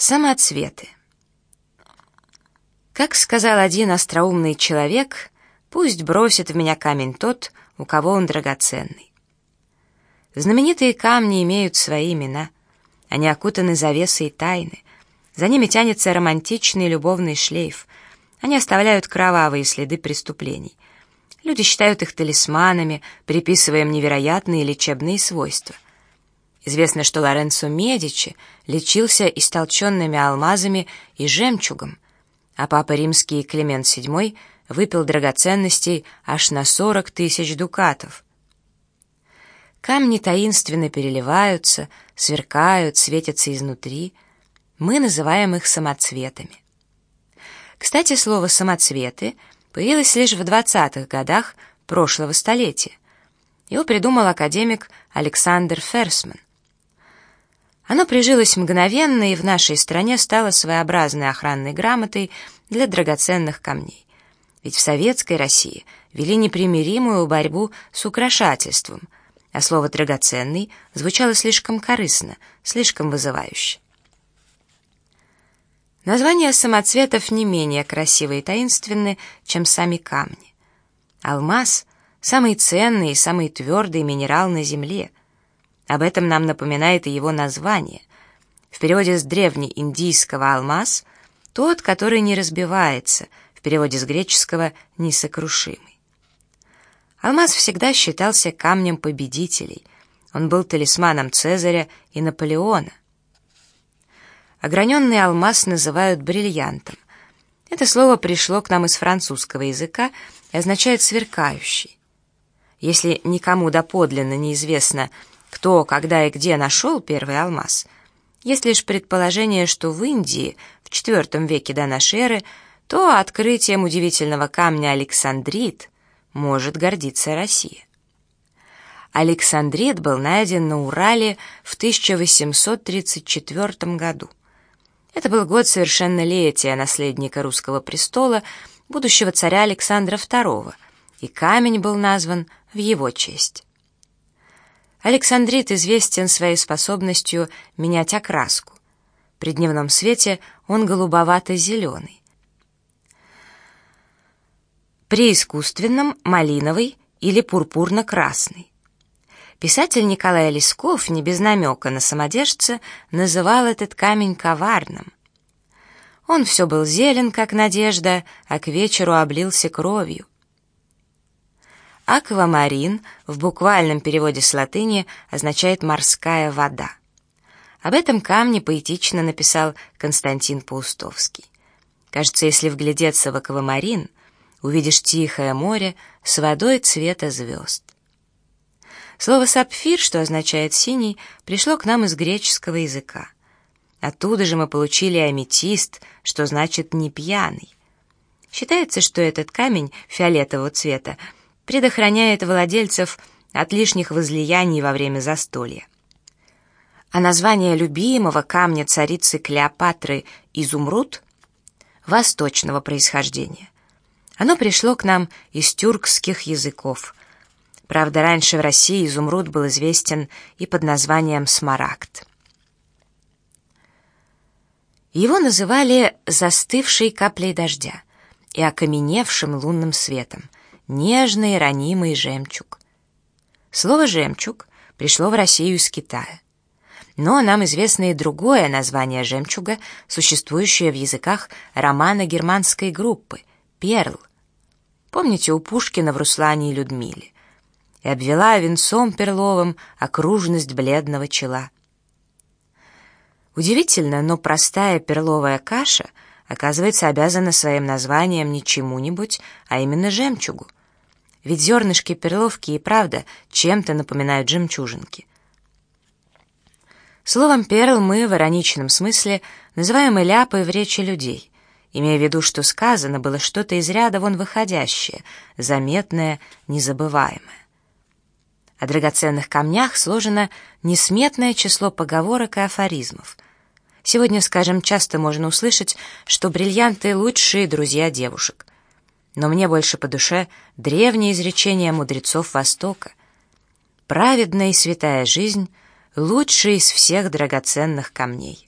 Самоцветы. Как сказал один остроумный человек, пусть бросит в меня камень тот, у кого он драгоценный. Знаменитые камни имеют свои имена. Они окутаны завесой тайны. За ними тянется романтичный любовный шлейф. Они оставляют кровавые следы преступлений. Люди считают их талисманами, приписывая им невероятные лечебные свойства — Известно, что Лоренцо Медичи лечился истолченными алмазами и жемчугом, а папа римский Климент VII выпил драгоценностей аж на 40 тысяч дукатов. Камни таинственно переливаются, сверкают, светятся изнутри. Мы называем их самоцветами. Кстати, слово «самоцветы» появилось лишь в 20-х годах прошлого столетия. Его придумал академик Александр Ферсман. Оно прижилось мгновенно и в нашей стране стало своеобразной охранной грамотой для драгоценных камней. Ведь в советской России вели непримиримую борьбу с украшательством, а слово «драгоценный» звучало слишком корыстно, слишком вызывающе. Названия самоцветов не менее красивые и таинственны, чем сами камни. Алмаз — самый ценный и самый твердый минерал на Земле — об этом нам напоминает и его название. В переводе с древнеиндийского «алмаз» — тот, который не разбивается, в переводе с греческого «несокрушимый». Алмаз всегда считался камнем победителей. Он был талисманом Цезаря и Наполеона. Ограненный алмаз называют бриллиантом. Это слово пришло к нам из французского языка и означает «сверкающий». Если никому доподлинно неизвестно, кто, когда и где нашел первый алмаз. Есть лишь предположение, что в Индии в IV веке до эры то открытием удивительного камня Александрит может гордиться Россия. Александрит был найден на Урале в 1834 году. Это был год совершеннолетия наследника русского престола, будущего царя Александра II, и камень был назван в его честь. Александрит известен своей способностью менять окраску. При дневном свете он голубовато-зеленый. При искусственном — малиновый или пурпурно-красный. Писатель Николай Лесков, не без намека на самодержца, называл этот камень коварным. Он все был зелен, как надежда, а к вечеру облился кровью. Аквамарин в буквальном переводе с латыни означает «морская вода». Об этом камне поэтично написал Константин Паустовский. Кажется, если вглядеться в аквамарин, увидишь тихое море с водой цвета звезд. Слово «сапфир», что означает «синий», пришло к нам из греческого языка. Оттуда же мы получили аметист, что значит «не пьяный». Считается, что этот камень фиолетового цвета предохраняет владельцев от лишних возлияний во время застолья. А название любимого камня царицы Клеопатры «Изумруд» восточного происхождения. Оно пришло к нам из тюркских языков. Правда, раньше в России изумруд был известен и под названием смарагд. Его называли «застывшей каплей дождя» и окаменевшим лунным светом — нежный ранимый жемчуг. Слово «жемчуг» пришло в Россию из Китая. Но нам известно и другое название жемчуга, существующее в языках романо-германской группы — перл. Помните у Пушкина в «Руслане и Людмиле»? И обвела венцом перловым окружность бледного чела. Удивительно, но простая перловая каша — оказывается, обязана своим названием не чему-нибудь, а именно жемчугу. Ведь зернышки перловки и правда чем-то напоминают жемчужинки. Словом «перл» мы в ироничном смысле называем и ляпой в речи людей, имея в виду, что сказано было что-то из ряда вон выходящее, заметное, незабываемое. О драгоценных камнях сложено несметное число поговорок и афоризмов. Сегодня, скажем, часто можно услышать, что бриллианты — лучшие друзья девушек но мне больше по душе древнее изречение мудрецов Востока. Праведная и святая жизнь — лучшая из всех драгоценных камней.